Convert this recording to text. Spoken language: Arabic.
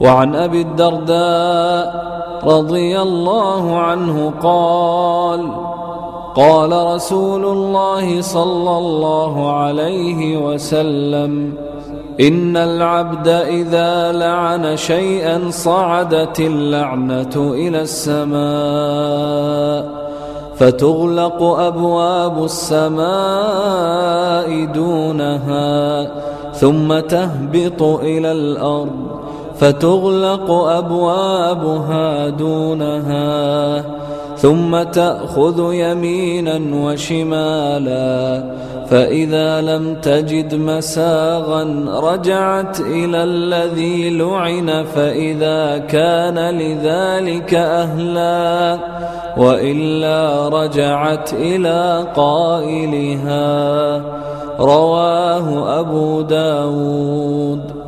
وعن أبي الدرداء رضي الله عنه قال قال رسول الله صلى الله عليه وسلم إن العبد إذا لعن شيئا صعدت اللعنة إلى السماء فتغلق أبواب السماء دونها ثم تهبط إلى الأرض. فتغلق أبوابها دونها ثم تأخذ يمينا وشمالا فإذا لم تجد مساغا رجعت إلى الذي لعن فإذا كان لذلك أهلا وإلا رجعت إلى قائلها رواه أبو داود